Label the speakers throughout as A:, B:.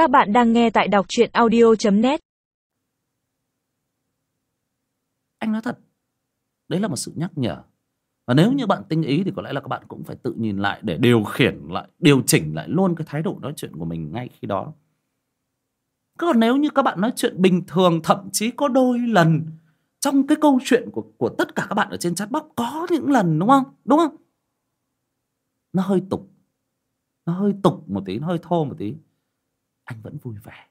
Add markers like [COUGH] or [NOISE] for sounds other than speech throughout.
A: Các bạn đang nghe tại đọc truyện audio.net
B: Anh nói thật Đấy là một sự nhắc nhở. Và nếu như bạn tinh ý thì có lẽ là các bạn cũng phải tự nhìn lại Để điều khiển lại, điều chỉnh lại luôn cái thái độ nói chuyện của mình ngay khi đó. Còn nếu như các bạn nói chuyện bình thường Thậm chí có đôi lần Trong cái câu chuyện của, của tất cả các bạn ở trên chatbox Có những lần đúng không? Đúng không? Nó hơi tục. Nó hơi tục một tí, nó hơi thô một tí. Anh vẫn vui vẻ.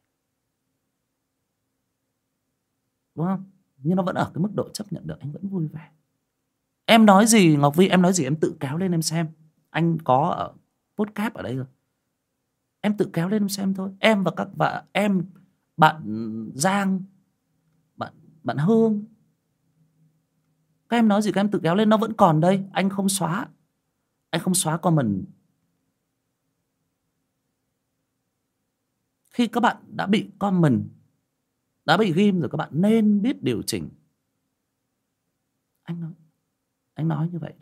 B: Đúng không? nhưng nó vẫn ở cái mức độ chấp nhận được anh vẫn vui vẻ. Em nói gì, ngọc vi, em nói gì em tự kéo lên em xem. Anh có ở podcast ở đây rồi. Em tự kéo lên em xem thôi. Em và các bạn em, bạn giang, bạn bạn hương. Các em nói gì các em tự kéo lên, nó vẫn còn đây. Anh không xóa. Anh không xóa comment. Khi các bạn đã bị comment đã bị ghim rồi các bạn nên biết điều chỉnh. Anh nói anh nói như vậy.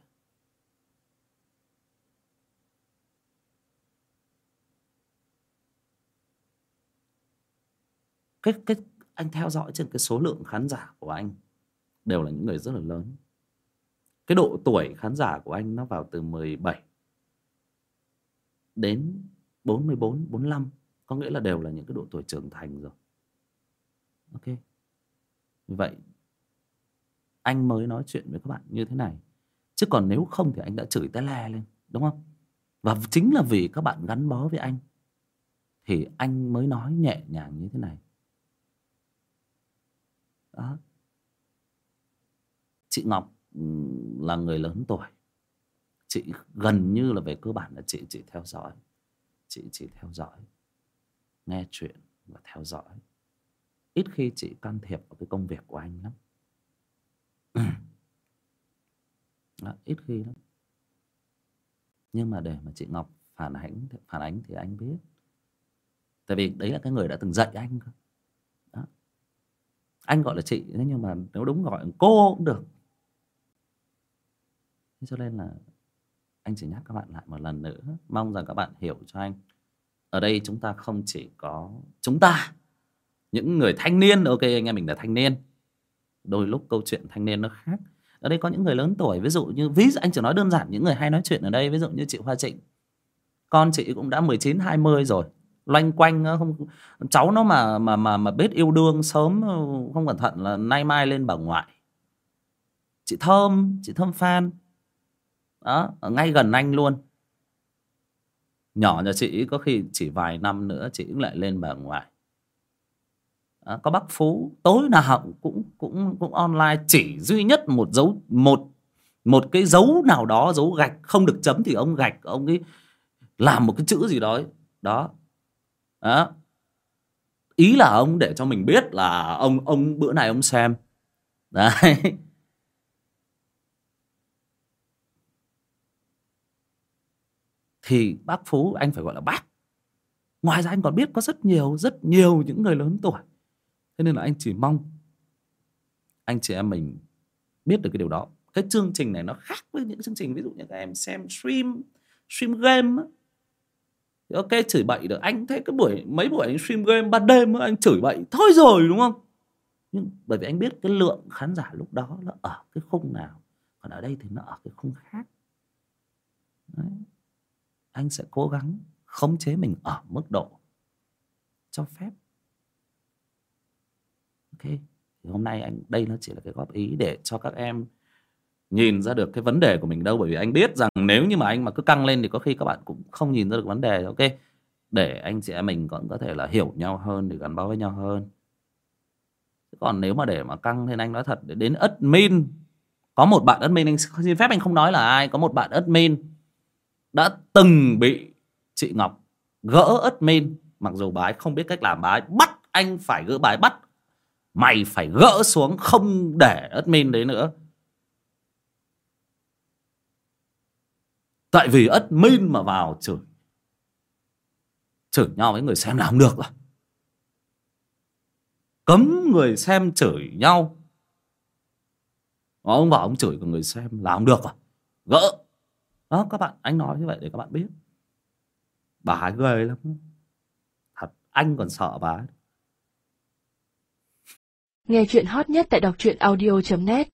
B: Cái cái anh theo dõi trên cái số lượng khán giả của anh đều là những người rất là lớn. Cái độ tuổi khán giả của anh nó vào từ 17 đến 44, 45 có nghĩa là đều là những cái độ tuổi trưởng thành rồi. Ok. Vậy anh mới nói chuyện với các bạn như thế này. Chứ còn nếu không thì anh đã chửi té le lên, đúng không? Và chính là vì các bạn gắn bó với anh, thì anh mới nói nhẹ nhàng như thế này. Đó. Chị ngọc là người lớn tuổi. Chị gần như là về cơ bản là chị chị theo dõi. Chị chỉ theo dõi nghe chuyện và theo dõi. Ít khi chị can thiệp vào cái công việc của anh lắm. [CLEARS THROAT] Đó, ít khi lắm. Nhưng mà để mà chị Ngọc phản ánh phản ánh thì anh biết. Tại vì đấy là cái người đã từng dạy anh cơ. Đó. anh gọi là chị nhưng mà nếu đúng gọi cô cũng được. Thế cho nên là anh chỉ nhắc các bạn lại một lần nữa. Mong rằng các bạn hiểu cho anh ở đây chúng ta không chỉ có chúng ta, những người thanh niên, ok, anh em mình là thanh niên. Đôi lúc câu chuyện thanh niên nó khác. Ở đây có những người lớn tuổi, ví dụ như, ví dụ anh chỉ nói đơn giản những người hay nói chuyện ở đây, ví dụ như chị Hoa Trịnh. Con chị cũng đã 19 20 rồi. Loanh quanh không, cháu nó mà mà mà mà biết yêu đương sớm ờ, không cẩn thận là nay mai lên bà ngoại. Chị Thơm chị Thơm Phan. Đó, ở ngay gần anh luôn nhỏ nhà chị có khi chỉ vài năm nữa chị cũng lại lên bà ngoại à, có bác phú tối nào cũng cũng cũng online chỉ duy nhất một dấu một một cái dấu nào đó dấu gạch không được chấm thì ông gạch ông ấy làm một cái chữ gì đó đó. Đó. Ý là ông để cho mình biết là ông ông bữa này ông xem. Đấy. Thì bác phú, anh phải gọi là bác. Ngoài ra anh còn biết có rất nhiều rất nhiều những người lớn tuổi. Thế nên là anh chỉ mong anh chị em mình biết được cái điều đó. Cái chương trình này nó khác với những chương trình ví dụ như các em xem stream stream game thì ok, chửi bậy được. Anh thấy cái buổi, mấy buổi anh stream game ban đêm anh chửi bậy thôi rồi, đúng không? Nhưng bởi vì anh biết cái lượng khán giả lúc đó nó ở cái khung nào, còn ở đây thì nó ở cái khung khác. Đấy anh sẽ cố gắng khống chế mình ở mức độ cho phép. Ok, thì hôm nay anh, đây nó chỉ là cái góp ý để cho các em nhìn ra được cái vấn đề của mình đâu, bởi vì anh biết rằng nếu như mà anh mà cứ căng lên thì có khi các bạn cũng không nhìn ra được vấn đề. Ok, để anh chị em mình còn có thể là hiểu nhau hơn, để gắn bó với nhau hơn. Còn nếu mà để mà căng lên, anh nói thật, để đến admin, có một bạn admin, anh xin phép anh không nói là ai, có một bạn admin đã từng bị chị Ngọc gỡ admin mặc dù bà ấy không biết cách làm, bà ấy bắt anh phải gỡ, bà ấy bắt. Mày phải gỡ xuống, không để admin đấy nữa. Tại vì admin mà vào chửi chửi nhau với người xem làm được rồi. Cấm người xem chửi nhau. Ông bảo ông chửi của người xem làm được rồi. Gỡ đó các bạn, anh nói như vậy để các bạn biết. Bà ấy ghê lắm. Thật, anh còn sợ bà ấy.
C: Nghe chuyện hot nhất tại đọc truyện audio .net.